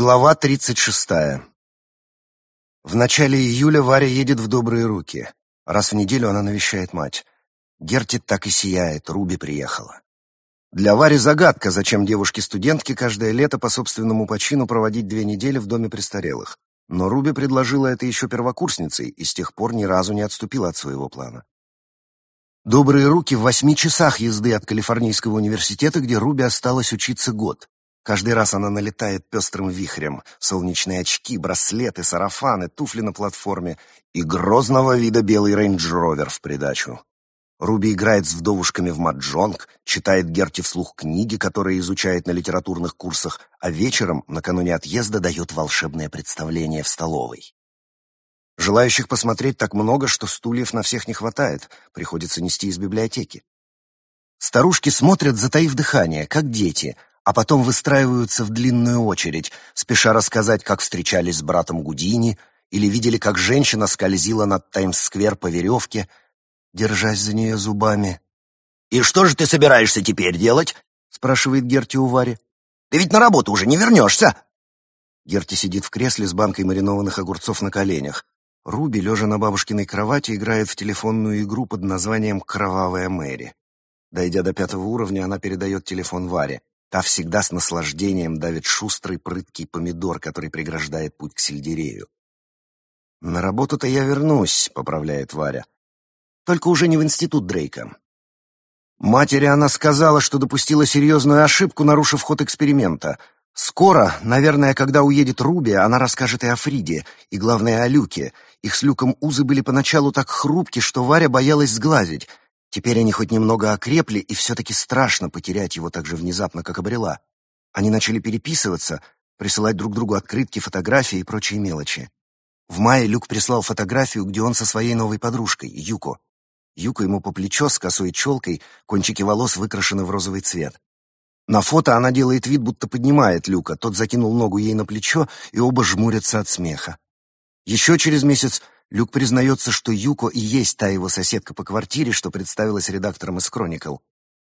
Глава 36. В начале июля Варя едет в добрые руки. Раз в неделю она навещает мать. Герти так и сияет, Руби приехала. Для Вари загадка, зачем девушке-студентке каждое лето по собственному почину проводить две недели в доме престарелых. Но Руби предложила это еще первокурсницей и с тех пор ни разу не отступила от своего плана. Добрые руки в восьми часах езды от Калифорнийского университета, где Руби осталось учиться год. Каждый раз она налетает пестрым вихрем. Солнечные очки, браслеты, сарафаны, туфли на платформе и грозного вида белый рейндж-ровер в придачу. Руби играет с вдовушками в маджонг, читает Герти вслух книги, которые изучает на литературных курсах, а вечером, накануне отъезда, дает волшебное представление в столовой. Желающих посмотреть так много, что стульев на всех не хватает, приходится нести из библиотеки. Старушки смотрят, затаив дыхание, как дети — а потом выстраиваются в длинную очередь, спеша рассказать, как встречались с братом Гудини, или видели, как женщина скользила над Таймс-сквер по веревке, держась за нее зубами. «И что же ты собираешься теперь делать?» — спрашивает Герти у Вари. «Ты ведь на работу уже не вернешься!» Герти сидит в кресле с банкой маринованных огурцов на коленях. Руби, лежа на бабушкиной кровати, играет в телефонную игру под названием «Кровавая Мэри». Дойдя до пятого уровня, она передает телефон Варе. Та всегда с наслаждением давит шустрый прыткий помидор, который преграждает путь к сельдерею. «На работу-то я вернусь», — поправляет Варя. «Только уже не в институт Дрейка». Матери она сказала, что допустила серьезную ошибку, нарушив ход эксперимента. Скоро, наверное, когда уедет Руби, она расскажет и о Фриде, и, главное, о Люке. Их с Люком узы были поначалу так хрупки, что Варя боялась сглазить — Теперь они хоть немного окрепли, и все-таки страшно потерять его так же внезапно, как обрела. Они начали переписываться, присылать друг другу открытки, фотографии и прочие мелочи. В мае Люк прислал фотографию, где он со своей новой подружкой, Юко. Юко ему по плечо с косой челкой, кончики волос выкрашены в розовый цвет. На фото она делает вид, будто поднимает Люка, тот закинул ногу ей на плечо, и оба жмурятся от смеха. Еще через месяц Люк признается, что Юко и есть та его соседка по квартире, что представилась редактором из «Кроникл».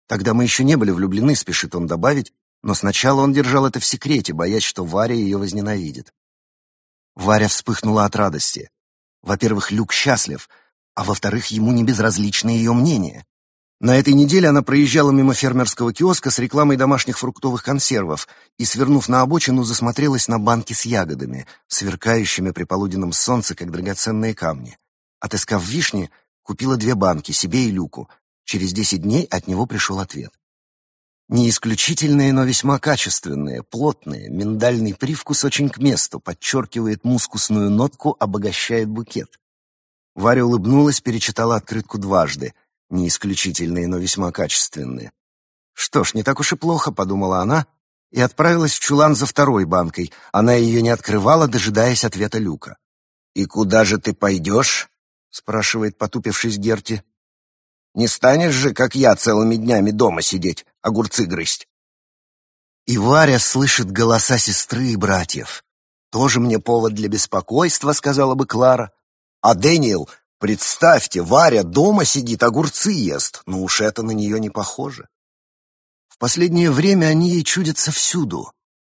Тогда мы еще не были влюблены, спешит он добавить, но сначала он держал это в секрете, боясь, что Варя ее возненавидит. Варя вспыхнула от радости. Во-первых, Люк счастлив, а во-вторых, ему не безразлично ее мнение. На этой неделе она проезжала мимо фермерского киоска с рекламой домашних фруктовых консервов и, свернув на обочину, засмотрелась на банки с ягодами, сверкающими при полуденном солнце, как драгоценные камни. Отыскав вишни, купила две банки, себе и Люку. Через десять дней от него пришел ответ. Не исключительные, но весьма качественные, плотные, миндальный привкус очень к месту, подчеркивает мускусную нотку, обогащает букет. Варя улыбнулась, перечитала открытку дважды — не исключительные, но весьма качественные. Что ж, не так уж и плохо, подумала она, и отправилась в чулан за второй банкой. Она ее не открывала, дожидаясь ответа Люка. «И куда же ты пойдешь?» — спрашивает, потупившись Герти. «Не станешь же, как я, целыми днями дома сидеть, огурцы грызть?» И Варя слышит голоса сестры и братьев. «Тоже мне повод для беспокойства», — сказала бы Клара. А Дэниел Представьте, Варя дома сидит, огурцы ест. Ну уж это на нее не похоже. В последнее время они ей чудятся всюду.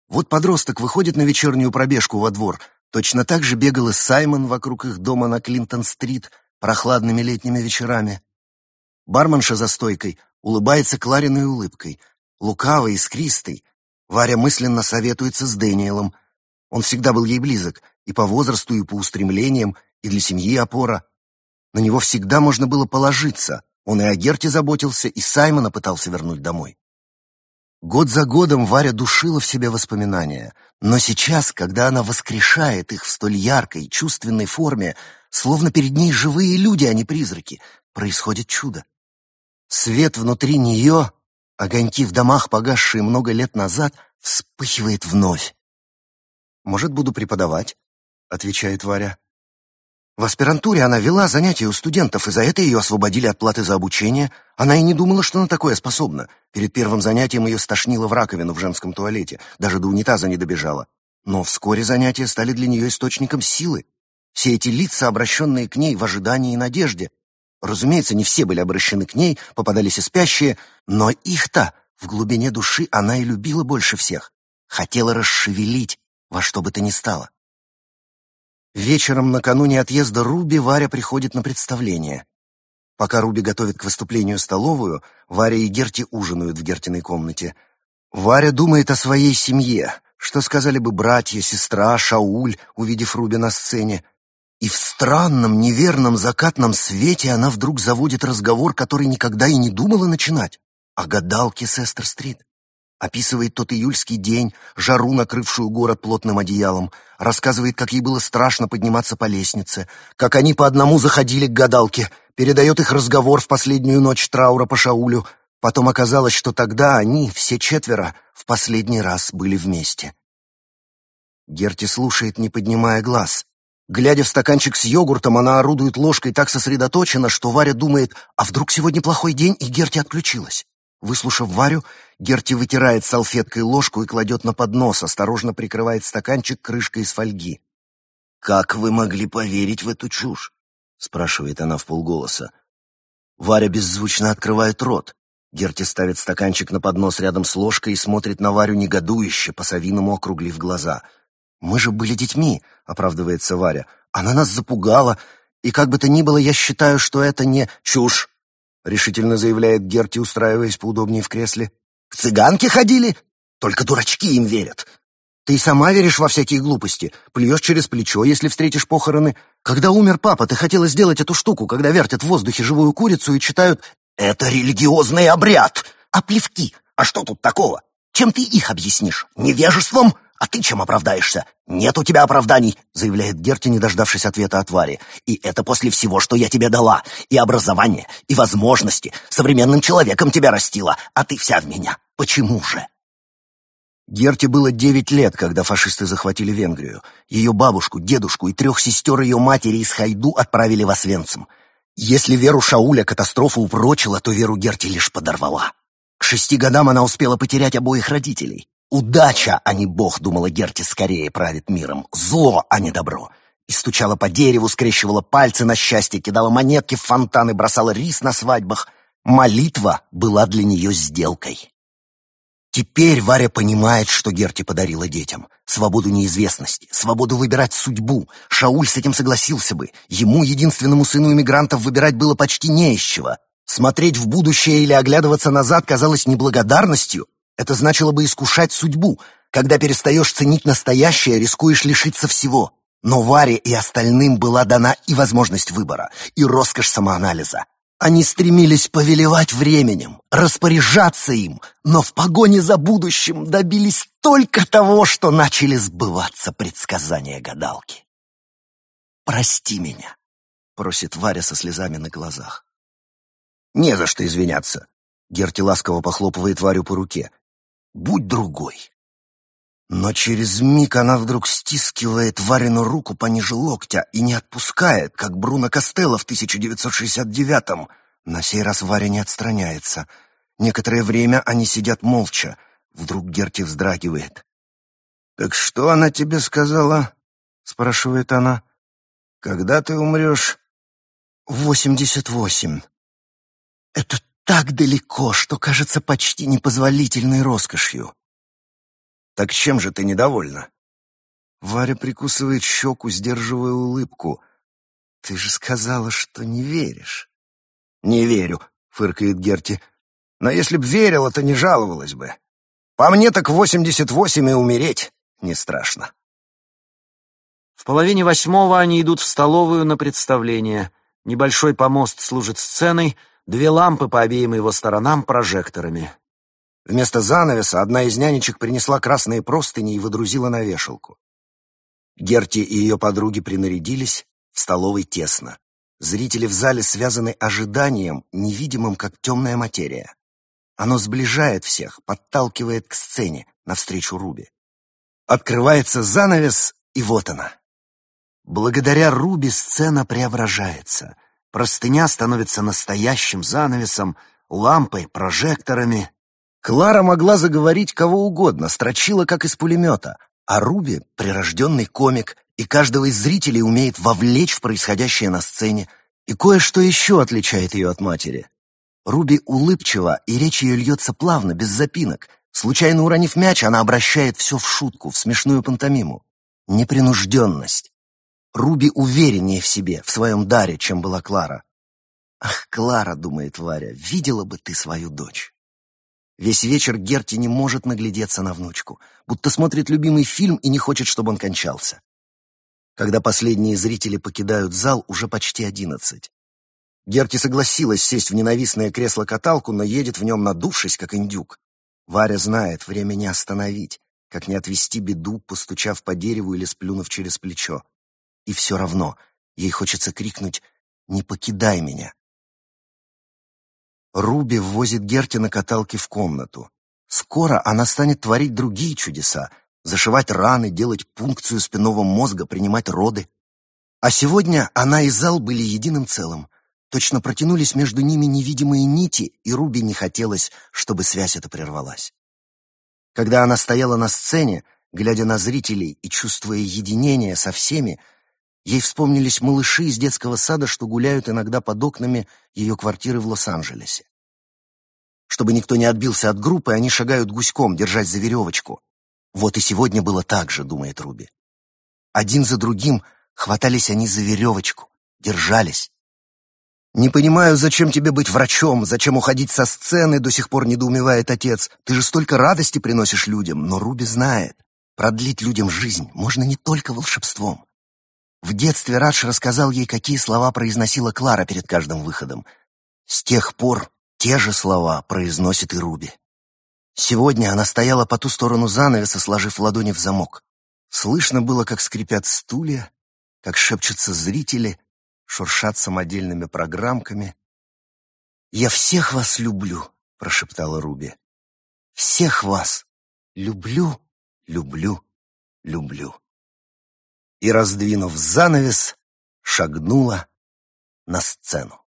Вот подросток выходит на вечернюю пробежку во двор. Точно так же бегал и Саймон вокруг их дома на Клинтон-стрит прохладными летними вечерами. Барменша за стойкой улыбается Клариной улыбкой. Лукавой, искристой. Варя мысленно советуется с Дэниелом. Он всегда был ей близок, и по возрасту, и по устремлениям, и для семьи опора. На него всегда можно было положиться. Он и о Герте заботился, и Саймона пытался вернуть домой. Год за годом Варя душила в себе воспоминания, но сейчас, когда она воскрешает их в столь яркой, чувственной форме, словно перед ней живые люди, а не призраки, происходит чудо. Свет внутри нее, огоньки в домах, погасшие много лет назад, вспыхивает вновь. «Может, буду преподавать?» — отвечает Варя. В аспирантуре она вела занятия у студентов, и за это ее освободили от платы за обучение. Она и не думала, что она такое способна. Перед первым занятием ее стошнило в раковину в женском туалете, даже до унитаза не добежала. Но вскоре занятия стали для нее источником силы. Все эти лица, обращенные к ней в ожидании и надежде. Разумеется, не все были обращены к ней, попадались и спящие, но их-то в глубине души она и любила больше всех. Хотела расшевелить, во что бы то ни стало. Вечером накануне отъезда Руби Варя приходит на представление. Пока Руби готовит к выступлению столовую, Варя и Герти ужинают в Гертиной комнате. Варя думает о своей семье, что сказали бы братья, сестра, Шауль, увидев Руби на сцене. И в странном, неверном закатном свете она вдруг заводит разговор, который никогда и не думала начинать, о гадалке с Эстер-стрит. Описывает тот июльский день, жару, накрывшую город плотным одеялом. Рассказывает, как ей было страшно подниматься по лестнице, как они по одному заходили к гадалке. Передает их разговор в последнюю ночь траура по Шаулю. Потом оказалось, что тогда они, все четверо, в последний раз были вместе. Герти слушает, не поднимая глаз. Глядя в стаканчик с йогуртом, она орудует ложкой так сосредоточенно, что Варя думает, а вдруг сегодня плохой день, и Герти отключилась. Выслушав Варю, Герти вытирает салфеткой ложку и кладет на поднос, осторожно прикрывает стаканчик крышкой из фольги. «Как вы могли поверить в эту чушь?» — спрашивает она в полголоса. Варя беззвучно открывает рот. Герти ставит стаканчик на поднос рядом с ложкой и смотрит на Варю негодующе, по-совиному округлив глаза. «Мы же были детьми», — оправдывается Варя. «Она нас запугала, и как бы то ни было, я считаю, что это не чушь решительно заявляет Герти, устраиваясь поудобнее в кресле. «К цыганке ходили? Только дурачки им верят. Ты сама веришь во всякие глупости, плюешь через плечо, если встретишь похороны. Когда умер папа, ты хотела сделать эту штуку, когда вертят в воздухе живую курицу и читают «Это религиозный обряд!» А плевки? А что тут такого? Чем ты их объяснишь? Невежеством? А ты чем оправдаешься? Нет у тебя оправданий, заявляет Герти, не дождавшись ответа от Вари. И это после всего, что я тебе дала. И образование, и возможности. Современным человеком тебя растила, а ты вся в меня. Почему же? Герти было девять лет, когда фашисты захватили Венгрию. Ее бабушку, дедушку и трех сестер ее матери из Хайду отправили в Освенцим. Если веру Шауля катастрофа упрочила, то веру Герти лишь подорвала. К шести годам она успела потерять обоих родителей. Удача, а не бог, думала Герти, скорее правит миром. Зло, а не добро. И стучала по дереву, скрещивала пальцы на счастье, кидала монетки в фонтаны, бросала рис на свадьбах. Молитва была для нее сделкой. Теперь Варя понимает, что Герти подарила детям. Свободу неизвестности, свободу выбирать судьбу. Шауль с этим согласился бы. Ему, единственному сыну иммигрантов, выбирать было почти не из чего. Смотреть в будущее или оглядываться назад казалось неблагодарностью, это значило бы искушать судьбу. Когда перестаешь ценить настоящее, рискуешь лишиться всего. Но Варе и остальным была дана и возможность выбора, и роскошь самоанализа. Они стремились повелевать временем, распоряжаться им, но в погоне за будущим добились только того, что начали сбываться предсказания гадалки. «Прости меня», — просит Варя со слезами на глазах. «Не за что извиняться», — Герти ласково похлопывает Варю по руке будь другой. Но через миг она вдруг стискивает Варину руку пониже локтя и не отпускает, как Бруно Костелло в 1969-м. На сей раз Варя не отстраняется. Некоторое время они сидят молча. Вдруг Герти вздрагивает. «Так что она тебе сказала?» — спрашивает она. «Когда ты умрешь?» «Восемьдесят восемь». «Это так далеко, что кажется почти непозволительной роскошью. Так чем же ты недовольна? Варя прикусывает щеку, сдерживая улыбку. Ты же сказала, что не веришь. Не верю, фыркает Герти. Но если б верила, то не жаловалась бы. По мне так восемьдесят восемь и умереть не страшно. В половине восьмого они идут в столовую на представление. Небольшой помост служит сценой — Две лампы по обеим его сторонам прожекторами. Вместо занавеса одна из нянечек принесла красные простыни и выдрузила на вешалку. Герти и ее подруги принарядились, в столовой тесно. Зрители в зале связаны ожиданием, невидимым, как темная материя. Оно сближает всех, подталкивает к сцене, навстречу Руби. Открывается занавес, и вот она. Благодаря Руби сцена преображается — Простыня становится настоящим занавесом, лампой, прожекторами. Клара могла заговорить кого угодно, строчила как из пулемета, а Руби — прирожденный комик, и каждого из зрителей умеет вовлечь в происходящее на сцене, и кое-что еще отличает ее от матери. Руби улыбчива, и речь ее льется плавно, без запинок, Случайно уронив мяч, она обращает все в шутку, в смешную пантомиму. Непринужденность. Руби увереннее в себе, в своем даре, чем была Клара. «Ах, Клара», — думает Варя, — «видела бы ты свою дочь». Весь вечер Герти не может наглядеться на внучку, будто смотрит любимый фильм и не хочет, чтобы он кончался. Когда последние зрители покидают зал, уже почти одиннадцать. Герти согласилась сесть в ненавистное кресло-каталку, но едет в нем надувшись, как индюк. Варя знает, время не остановить, как не отвести беду, постучав по дереву или сплюнув через плечо. И все равно ей хочется крикнуть «Не покидай меня!». Руби ввозит Герти на каталке в комнату. Скоро она станет творить другие чудеса, зашивать раны, делать пункцию спинного мозга, принимать роды. А сегодня она и зал были единым целым. Точно протянулись между ними невидимые нити, и Руби не хотелось, чтобы связь эта прервалась. Когда она стояла на сцене, глядя на зрителей и чувствуя единение со всеми, ей вспомнились малыши из детского сада, что гуляют иногда под окнами ее квартиры в Лос-Анджелесе. Чтобы никто не отбился от группы, они шагают гуськом, держась за веревочку. Вот и сегодня было так же, думает Руби. Один за другим хватались они за веревочку, держались. «Не понимаю, зачем тебе быть врачом, зачем уходить со сцены», до сих пор недоумевает отец. «Ты же столько радости приносишь людям». Но Руби знает, продлить людям жизнь можно не только волшебством. В детстве Радж рассказал ей, какие слова произносила Клара перед каждым выходом. С тех пор те же слова произносит и Руби. Сегодня она стояла по ту сторону занавеса, сложив ладони в замок. Слышно было, как скрипят стулья, как шепчутся зрители, шуршат самодельными программками. «Я всех вас люблю», — прошептала Руби. «Всех вас люблю, люблю, люблю». И, раздвинув занавес, шагнула на сцену.